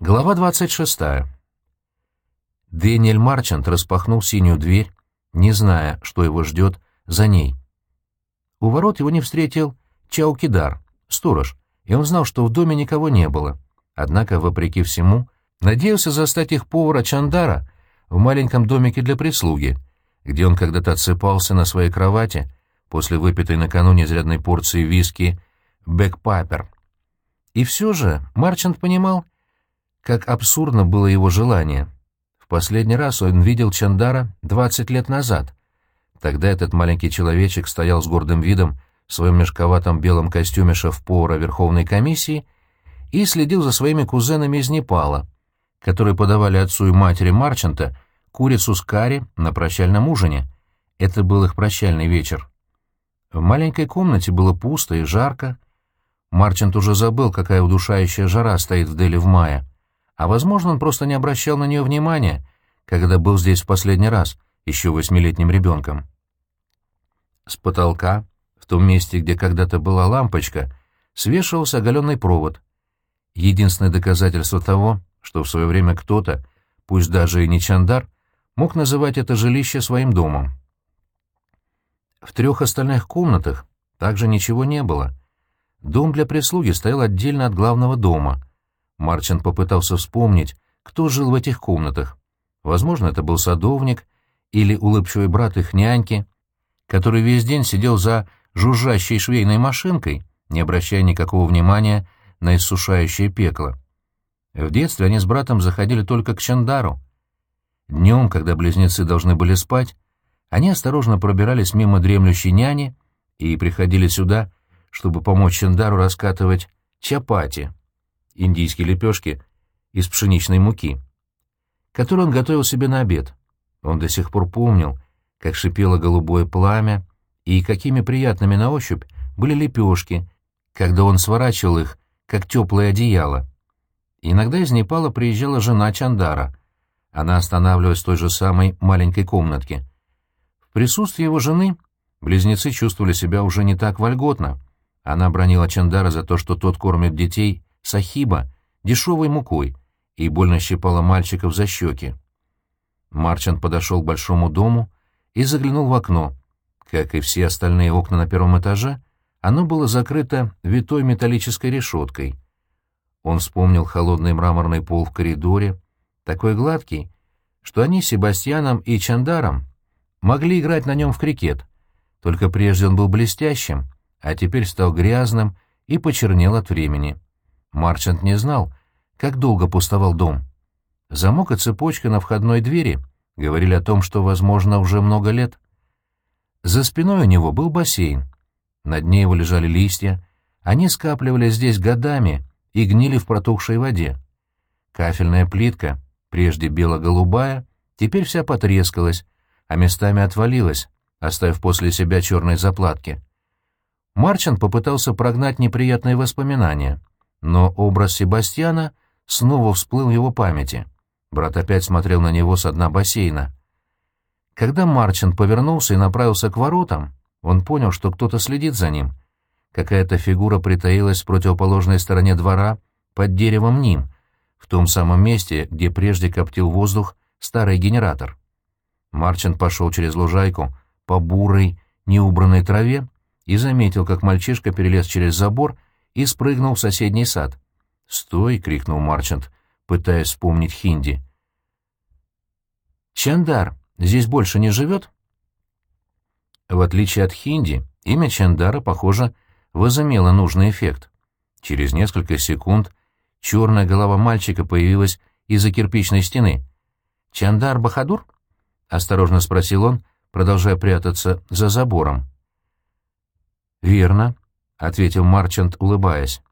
Глава 26. Дэниэль Марчант распахнул синюю дверь, не зная, что его ждет за ней. У ворот его не встретил Чаукидар, сторож, и он знал, что в доме никого не было. Однако, вопреки всему, надеялся застать их повара Чандара в маленьком домике для прислуги, где он когда-то отсыпался на своей кровати после выпитой накануне изрядной порции виски «Бэкпапер». И все же Марчант понимал, как абсурдно было его желание. В последний раз он видел Чандара 20 лет назад. Тогда этот маленький человечек стоял с гордым видом в своем мешковатом белом костюме шеф-повара Верховной комиссии и следил за своими кузенами из Непала, которые подавали отцу и матери Марчанта курицу с карри на прощальном ужине. Это был их прощальный вечер. В маленькой комнате было пусто и жарко. Марчант уже забыл, какая удушающая жара стоит в Дели в мае а, возможно, он просто не обращал на нее внимания, когда был здесь в последний раз, еще восьмилетним ребенком. С потолка, в том месте, где когда-то была лампочка, свешивался оголенный провод. Единственное доказательство того, что в свое время кто-то, пусть даже и не Чандар, мог называть это жилище своим домом. В трех остальных комнатах также ничего не было. Дом для прислуги стоял отдельно от главного дома — Марчин попытался вспомнить, кто жил в этих комнатах. Возможно, это был садовник или улыбчивый брат их няньки, который весь день сидел за жужжащей швейной машинкой, не обращая никакого внимания на иссушающее пекло. В детстве они с братом заходили только к Чандару. Днем, когда близнецы должны были спать, они осторожно пробирались мимо дремлющей няни и приходили сюда, чтобы помочь Чандару раскатывать чапати индийские лепешки из пшеничной муки, которые он готовил себе на обед. Он до сих пор помнил, как шипело голубое пламя и какими приятными на ощупь были лепешки, когда он сворачивал их, как теплое одеяло. Иногда из Непала приезжала жена Чандара. Она останавливалась в той же самой маленькой комнатке. В присутствии его жены близнецы чувствовали себя уже не так вольготно. Она бронила Чандара за то, что тот кормит детей сахиба дешевой мукой и больно щипала мальчиков за щеки. Марчант подошел к большому дому и заглянул в окно. Как и все остальные окна на первом этаже, оно было закрыто витой металлической решеткой. Он вспомнил холодный мраморный пол в коридоре, такой гладкий, что они с Себастьяном и Чандаром могли играть на нем в крикет, только прежде он был блестящим, а теперь стал грязным и почернел от времени. Марчант не знал, как долго пустовал дом. Замок и цепочка на входной двери говорили о том, что, возможно, уже много лет. За спиной у него был бассейн. На дне его лежали листья. Они скапливались здесь годами и гнили в протухшей воде. Кафельная плитка, прежде бело-голубая, теперь вся потрескалась, а местами отвалилась, оставив после себя черные заплатки. Марчант попытался прогнать неприятные воспоминания — но образ Себастьяна снова всплыл в его памяти. Брат опять смотрел на него с дна бассейна. Когда Марчин повернулся и направился к воротам, он понял, что кто-то следит за ним. Какая-то фигура притаилась в противоположной стороне двора под деревом Ним, в том самом месте, где прежде коптил воздух старый генератор. Марчин пошел через лужайку по бурой, неубранной траве и заметил, как мальчишка перелез через забор и спрыгнул в соседний сад. «Стой!» — крикнул Марчант, пытаясь вспомнить хинди. «Чандар здесь больше не живет?» В отличие от хинди, имя Чандара, похоже, возымело нужный эффект. Через несколько секунд черная голова мальчика появилась из-за кирпичной стены. «Чандар Бахадур?» — осторожно спросил он, продолжая прятаться за забором. «Верно», — ответил Марчант, улыбаясь.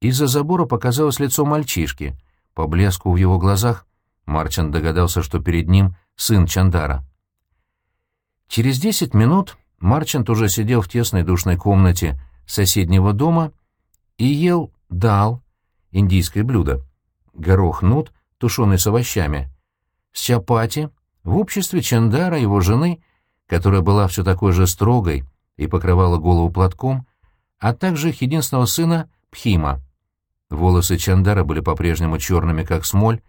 Из-за забора показалось лицо мальчишки. По блеску в его глазах Марчант догадался, что перед ним сын Чандара. Через десять минут Марчант уже сидел в тесной душной комнате соседнего дома и ел дал, индийское блюдо, горох нут, тушеный с овощами, с чапати, в обществе Чандара, его жены, которая была все такой же строгой, и покрывала голову платком, а также их единственного сына Пхима. Волосы Чандара были по-прежнему черными, как смоль,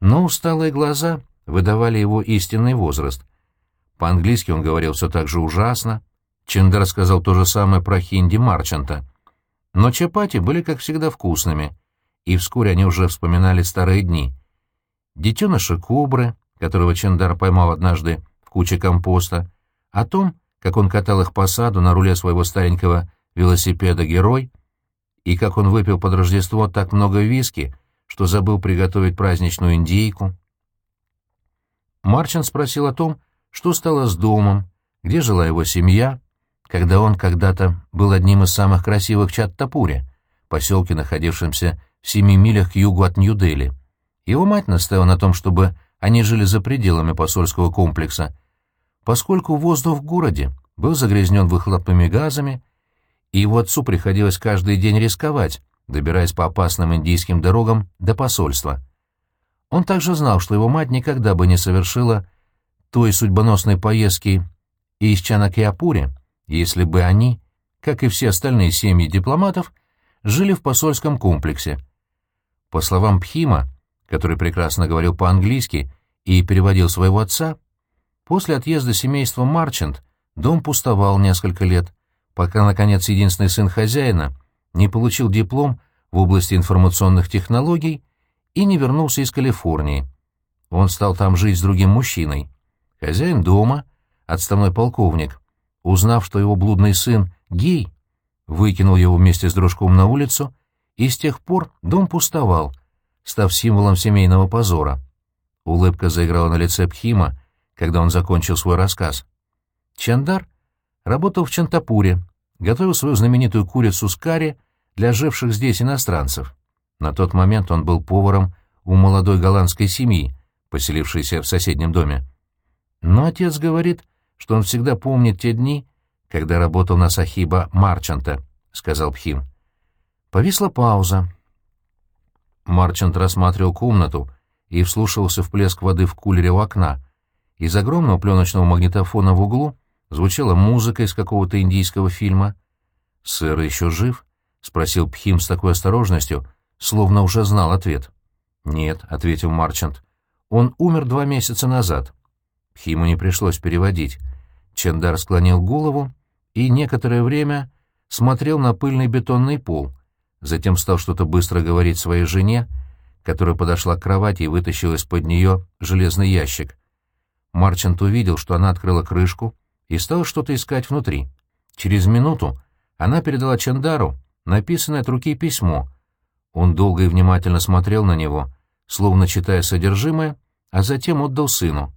но усталые глаза выдавали его истинный возраст. По-английски он говорил все так же ужасно. Чандар сказал то же самое про хинди Марчанта. Но чапати были, как всегда, вкусными, и вскоре они уже вспоминали старые дни. Детеныша кобры, которого Чандар поймал однажды в куче компоста, о том, как он катал их по саду на руле своего старенького велосипеда «Герой», и как он выпил под Рождество так много виски, что забыл приготовить праздничную индейку. Марчин спросил о том, что стало с домом, где жила его семья, когда он когда-то был одним из самых красивых Чат-Тапури, поселке, находившемся в семи милях к югу от Нью-Дели. Его мать настояла на том, чтобы они жили за пределами посольского комплекса, поскольку воздух в городе был загрязнен выхлопными газами, и его отцу приходилось каждый день рисковать, добираясь по опасным индийским дорогам до посольства. Он также знал, что его мать никогда бы не совершила той судьбоносной поездки из Чанакиапури, если бы они, как и все остальные семьи дипломатов, жили в посольском комплексе. По словам Пхима, который прекрасно говорил по-английски и переводил своего отца, после отъезда семейства Марчант дом пустовал несколько лет, пока, наконец, единственный сын хозяина не получил диплом в области информационных технологий и не вернулся из Калифорнии. Он стал там жить с другим мужчиной. Хозяин дома, отставной полковник, узнав, что его блудный сын гей, выкинул его вместе с дружком на улицу, и с тех пор дом пустовал, став символом семейного позора. Улыбка заиграла на лице Пхима, когда он закончил свой рассказ. Чандар работал в Чантапуре, готовил свою знаменитую курицу с карри для живших здесь иностранцев. На тот момент он был поваром у молодой голландской семьи, поселившейся в соседнем доме. Но отец говорит, что он всегда помнит те дни, когда работал на Сахиба Марчанта, — сказал Пхим. Повисла пауза. Марчант рассматривал комнату и вслушивался в плеск воды в кулере у окна. Из огромного пленочного магнитофона в углу звучала музыка из какого-то индийского фильма. «Сэр еще жив?» — спросил Пхим с такой осторожностью, словно уже знал ответ. «Нет», — ответил Марчант. «Он умер два месяца назад». Пхиму не пришлось переводить. Чендар склонил голову и некоторое время смотрел на пыльный бетонный пол, затем стал что-то быстро говорить своей жене, которая подошла к кровати и вытащила из-под нее железный ящик. Марчант увидел, что она открыла крышку и стала что-то искать внутри. Через минуту она передала Чандару написанное от руки письмо. Он долго и внимательно смотрел на него, словно читая содержимое, а затем отдал сыну.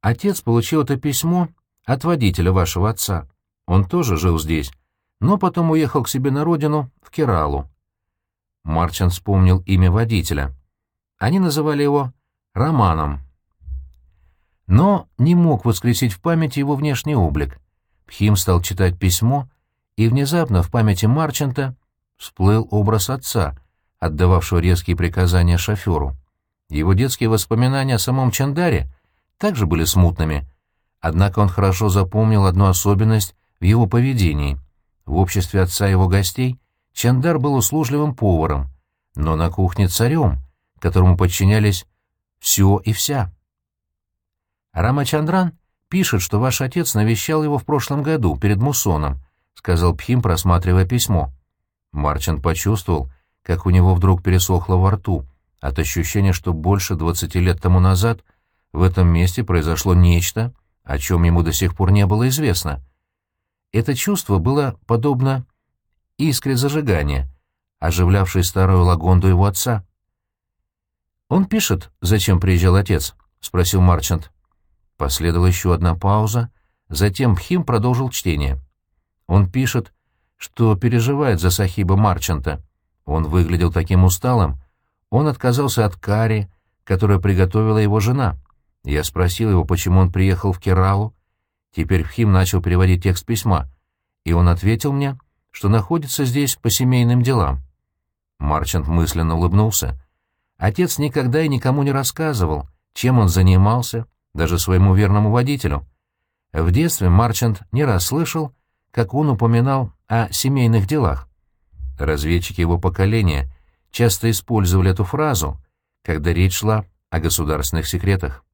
«Отец получил это письмо от водителя вашего отца. Он тоже жил здесь, но потом уехал к себе на родину, в Кералу». Марчан вспомнил имя водителя. Они называли его Романом. Но не мог воскресить в памяти его внешний облик. Пхим стал читать письмо — и внезапно в памяти Марчанта всплыл образ отца, отдававшего резкие приказания шоферу. Его детские воспоминания о самом Чандаре также были смутными, однако он хорошо запомнил одну особенность в его поведении. В обществе отца его гостей Чандар был услужливым поваром, но на кухне царем, которому подчинялись все и вся. Рамачандран пишет, что ваш отец навещал его в прошлом году, перед Мусоном, — сказал Пхим, просматривая письмо. Марчин почувствовал, как у него вдруг пересохло во рту, от ощущения, что больше двадцати лет тому назад в этом месте произошло нечто, о чем ему до сих пор не было известно. Это чувство было подобно искре зажигания, оживлявшей старую лагонду его отца. «Он пишет, зачем приезжал отец?» — спросил Марчант. Последовала еще одна пауза, затем Пхим продолжил чтение. Он пишет, что переживает за Сахиба Марчанта. Он выглядел таким усталым. Он отказался от кари, которую приготовила его жена. Я спросил его, почему он приехал в Кералу. Теперь Хим начал переводить текст письма, и он ответил мне, что находится здесь по семейным делам. Марчант мысленно улыбнулся. Отец никогда и никому не рассказывал, чем он занимался, даже своему верному водителю. В детстве Марчант не раз слышал, как он упоминал о семейных делах. разведчики его поколения часто использовали эту фразу, когда речь шла о государственных секретах.